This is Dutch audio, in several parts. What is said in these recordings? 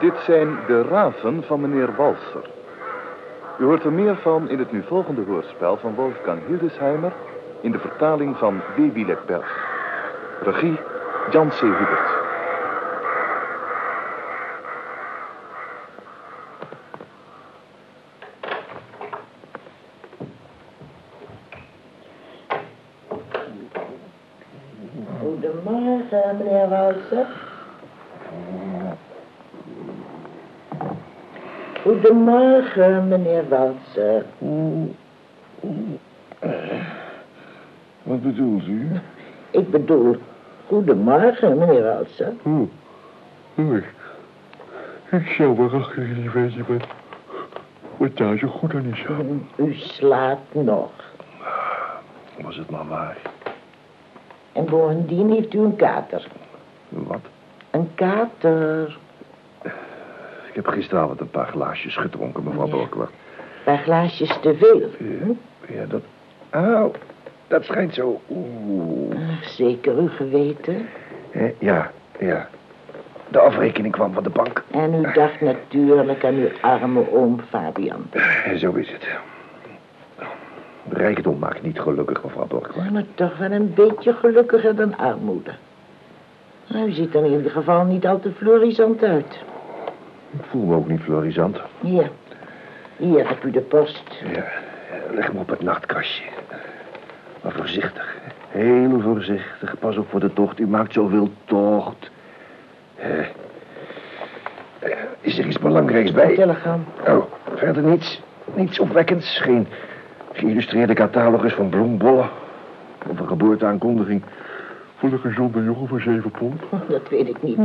Dit zijn de raven van meneer Walser. U hoort er meer van in het nu volgende hoorspel van Wolfgang Hildesheimer... in de vertaling van W. Lekberg. Regie Jan C. Hubert. Goedemorgen, meneer Walser. Goedemorgen, meneer Walser. Wat bedoelt u? Ik bedoel, goedemorgen, meneer Walser. Oh, oh ik, ik zou waarachtig niet weten wat, wat daar zo goed aan is. U slaapt nog. Was het maar waar. En bovendien heeft u een kater. Wat? Een kater. Ik heb gisteravond een paar glaasjes gedronken, mevrouw Ja. Borkwart. Een paar glaasjes te veel. Ja, dat... Auw, dat schijnt zo... Oeh. Zeker uw geweten. Ja, ja. De afrekening kwam van de bank. En u dacht natuurlijk aan uw arme oom Fabian. Zo is het. Rijkdom maakt niet gelukkig, mevrouw Borkwart. Maar toch wel een beetje gelukkiger dan armoede. Nou, u ziet er in ieder geval niet al te florisant uit. Ik voel me ook niet florisant. Hier. Hier heb u de post. Ja, leg hem op het nachtkastje. Maar voorzichtig. Heel voorzichtig. Pas op voor de tocht. U maakt zoveel tocht. Eh, Is er iets belangrijks bij? Telegram. Oh, verder niets. Niets opwekkends. Geen geïllustreerde catalogus van bloembollen. Of een geboorteaankondiging voor de gezonde jongen van zeven pond. Dat weet ik niet.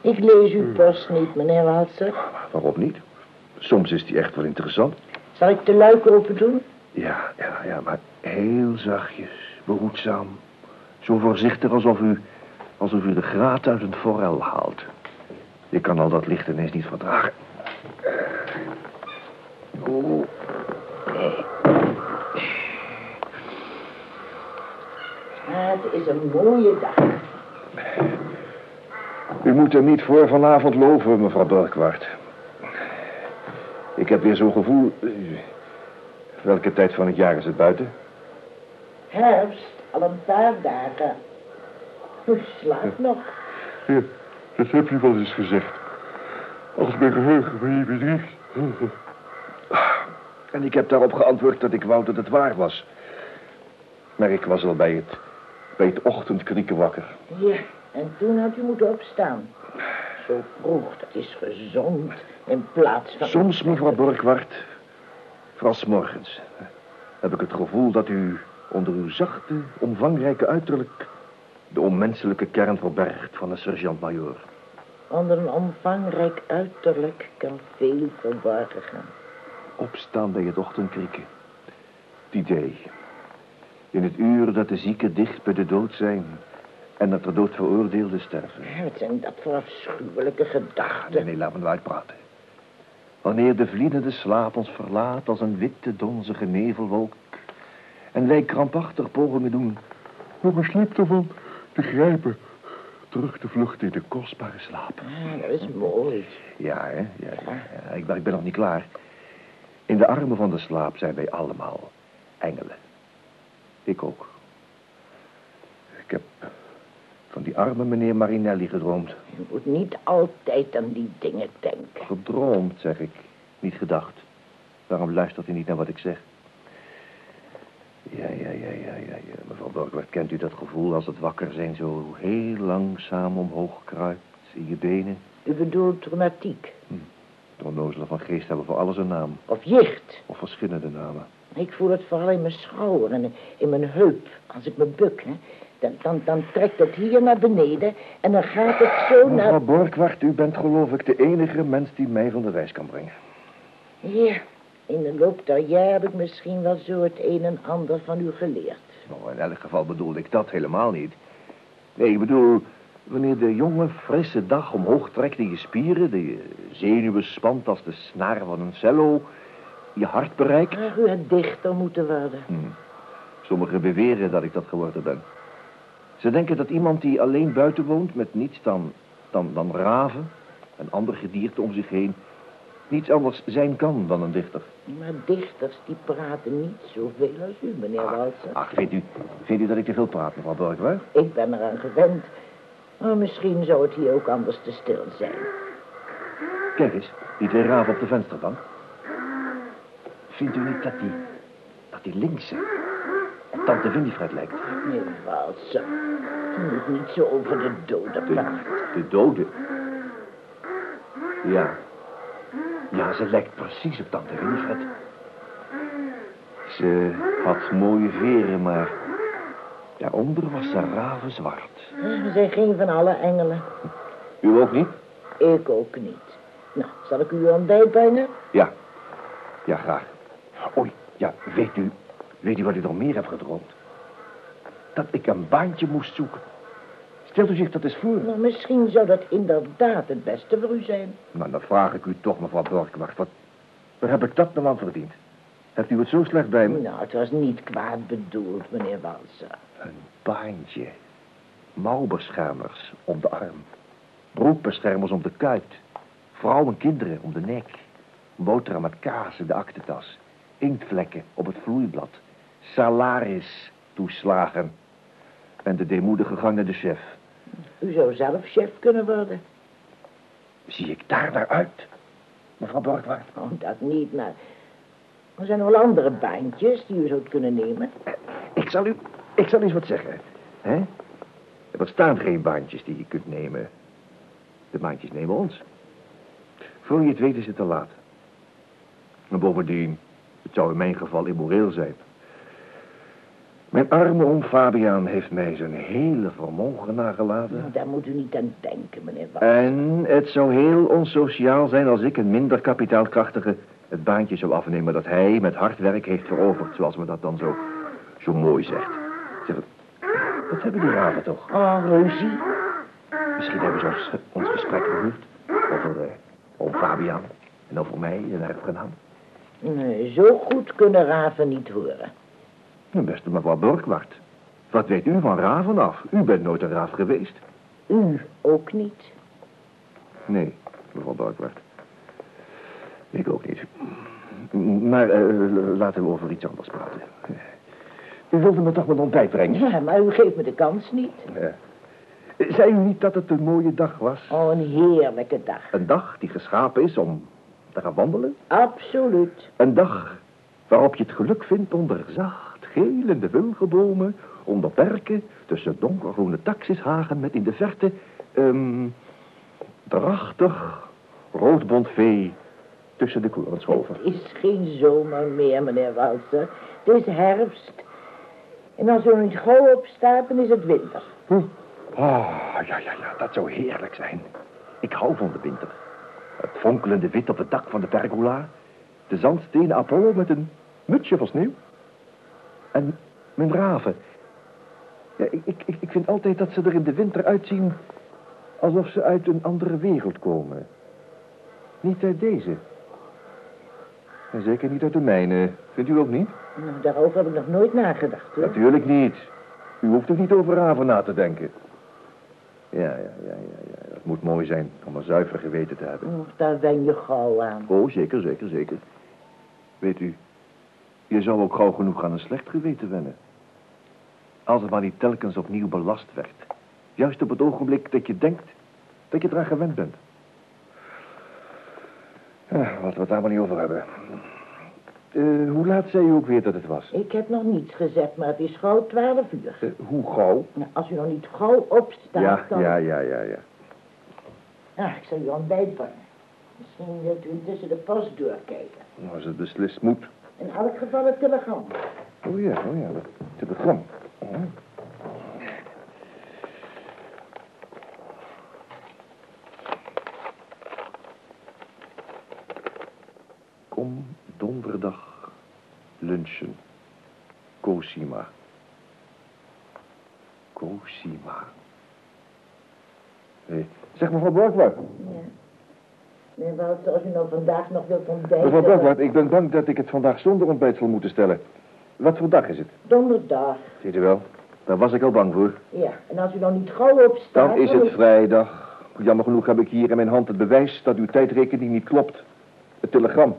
Ik lees uw post niet, meneer Walser. Waarom niet? Soms is die echt wel interessant. Zal ik de luik open doen? Ja, ja, ja, maar heel zachtjes, behoedzaam. Zo voorzichtig alsof u, alsof u de graat uit een forel haalt. Je kan al dat licht ineens niet verdragen. Eh. Oeh. Het is een mooie dag. U moet er niet voor vanavond loven, mevrouw Burkwart. Ik heb weer zo'n gevoel... eh, Welke tijd van het jaar is het buiten? Herfst, al een paar dagen. U slaapt nog. Ja, dat heb je wel eens gezegd. Als mijn geheugen me niet bedriegt. En ik heb daarop geantwoord dat ik wou dat het waar was. Maar ik was al bij het, bij het ochtendkrieken wakker. Ja, en toen had u moeten opstaan. Zo vroeg, dat is gezond. In plaats van... Soms, mevrouw Borkwart, vooral morgens, heb ik het gevoel dat u onder uw zachte, omvangrijke uiterlijk de onmenselijke kern verbergt van een sergeant-majoor. Onder een omvangrijk uiterlijk kan veel verborgen gaan. Opstaan bij het ochtendkrieken. Het idee. In het uur dat de zieken dicht bij de dood zijn en dat de dood veroordeelden sterven. Wat zijn dat voor afschuwelijke gedachten? Nee, nee, laat me nou uitpraten. Wanneer de vliedende slaap ons verlaat als een witte, donzige nevelwolk... en wij krampachtig pogingen doen nog een ervan te grijpen... terug te vluchten in de kostbare slaap. Ah, dat is mooi. Ja, hè? Ja, ja, ja. Ik, ben, ik ben nog niet klaar. In de armen van de slaap zijn wij allemaal engelen. Ik ook. Ik heb van die arme meneer Marinelli gedroomd. Je moet niet altijd aan die dingen denken. Gedroomd, zeg ik. Niet gedacht. Daarom luistert u niet naar wat ik zeg. Ja, ja, ja, ja, ja, ja. Mevrouw Borgward, kent u dat gevoel als het wakker zijn zo heel langzaam omhoog kruipt in je benen? U bedoelt rheumatiek. De onnozelen van geest hebben voor alles een naam. Of jicht. Of verschillende namen. Ik voel het vooral in mijn schouder en in mijn heup. Als ik me buk, hè. Dan, dan, dan trekt het hier naar beneden en dan gaat het zo naar... Mevrouw Borgward, u bent geloof ik de enige mens die mij van de wijs kan brengen. Ja, in de loop der jaren heb ik misschien wel zo het een en ander van u geleerd. Nou, in elk geval bedoelde ik dat helemaal niet. Nee, ik bedoel, wanneer de jonge, frisse dag omhoog trekt in je spieren... de je zenuwen spant als de snaar van een cello... je hart bereikt... U had dichter moeten worden. Sommigen beweren dat ik dat geworden ben. Ze denken dat iemand die alleen buiten woont met niets dan, dan, dan raven... een ander gedierte om zich heen niets anders zijn kan dan een dichter. Maar dichters die praten niet zoveel als u, meneer Walser. Ach, vindt u, vindt u dat ik te veel praat, mevrouw Borgwaard? Ik ben eraan gewend. Maar misschien zou het hier ook anders te stil zijn. Kijk eens, die twee raven op de vensterbank. Vindt u niet dat die, dat die linkse op tante Winifred lijkt? Walser, u moet niet zo over de doden De, praten. de dode. Ja. Ja, ze lijkt precies op tante Winifred. Ze had mooie veren, maar daaronder was ze ravenzwart. Zijn geen van alle engelen. U ook niet? Ik ook niet. Nou, zal ik u ontbijt brengen? Ja. Ja, graag. Oei, ja, weet u, weet u wat ik nog meer heb gedroomd? Dat ik een baantje moest zoeken. Stelt u zich dat eens voor? Nou, misschien zou dat inderdaad het beste voor u zijn. Nou, dan vraag ik u toch, mevrouw Borgwacht, wat, wat heb ik dat nou aan verdiend? Hebt u het zo slecht bij me? Nou, het was niet kwaad bedoeld, meneer Walser. Een baantje. Mouwbeschermers om de arm. Broekbeschermers om de kuit. Vrouwen en kinderen om de nek. Boterham met kaas in de aktentas. Inktvlekken op het vloeiblad. Salaris toeslagen. En de deemoedige gang naar de chef. U zou zelf chef kunnen worden. Zie ik daar naar uit, mevrouw Borgwaard? Oh, dat niet, maar... Er zijn nog wel andere baantjes die u zou kunnen nemen. Ik zal u, ik zal eens wat zeggen. Hè? Er bestaan geen baantjes die je kunt nemen. De baantjes nemen ons. Voor je het weet is het te laat. En bovendien, het zou in mijn geval immoreel zijn. Mijn arme oom Fabian heeft mij zijn hele vermogen nagelaten. Nou, daar moet u niet aan denken, meneer Walser. En het zou heel onsociaal zijn als ik een minder kapitaalkrachtige het baantje zou afnemen dat hij met hard werk heeft veroverd, zoals men dat dan zo, zo mooi zegt. Zeg, wat, hebben die raven toch? Oh, ruzie. Misschien hebben ze ons, ons gesprek gehoord over eh, oom Fabian en over mij en erfgenaam. Nee, zo goed kunnen raven niet horen. Mijn beste mevrouw Burkwart, wat weet u van raven af? U bent nooit een raaf geweest. U ook niet. Nee, mevrouw Burkwart. Ik ook niet. Maar eh, laten we over iets anders praten. U wilde me toch mijn ontbijt brengen? Ja, maar u geeft me de kans niet. Ja. Zei u niet dat het een mooie dag was? Oh, een heerlijke dag. Een dag die geschapen is om te gaan wandelen? Absoluut. Een dag waarop je het geluk vindt onder zacht gelende wilgenbomen, onder berken, tussen donkergroene taxishagen met in de verte een prachtig roodbont vee tussen de korenschoven. Het is geen zomer meer, meneer Walser. Het is herfst. En als u er niet gauw op staat, dan is het winter. Hm. Ah, ja, ja, ja, dat zou heerlijk zijn. Ik hou van de winter. Het fonkelende wit op het dak van de pergola. De zandstenen Apollo met een mutsje van sneeuw. En mijn raven. Ja, ik, ik, ik vind altijd dat ze er in de winter uitzien alsof ze uit een andere wereld komen. Niet uit deze. En zeker niet uit de mijne. Vindt u ook niet? Nou, daarover heb ik nog nooit nagedacht, hoor. Natuurlijk niet. U hoeft ook niet over raven na te denken. Ja, ja, ja, ja, ja. Het moet mooi zijn om een zuiver geweten te hebben. Oh, daar ben je gauw aan. Oh, zeker, zeker, zeker. Weet u, je zou ook gauw genoeg aan een slecht geweten wennen. Als het maar niet telkens opnieuw belast werd. Juist op het ogenblik dat je denkt dat je eraan gewend bent. Ja, laten we het daar maar niet over hebben. Eh, hoe laat zei u ook weer dat het was? Ik heb nog niets gezegd, maar het is gauw twaalf uur. Eh, hoe gauw? Nou, als u nog niet gauw opstaat, Ja, dan... ja, ja, ja, ja. Ah, ik zal u ontbijt brengen. Misschien wilt u intussen de post doorkijken. Nou, Als het beslist moet. In elk geval het telegram. Oh ja, oh ja, dat telegram. Oh. Kom donderdag lunchen. Cosima. Cosima. Zeg mevrouw Borgward. Ja. Nee, Walter, als u nou vandaag nog wilt ontbijten... Mevrouw Borgward, ik ben bang dat ik het vandaag zonder ontbijt zal moeten stellen. Wat voor dag is het? Donderdag. Ziet u wel, daar was ik al bang voor. Ja, en als u nou niet gauw opstaat... Dan is het vrijdag. Jammer genoeg heb ik hier in mijn hand het bewijs dat uw tijdrekening niet klopt. Het telegram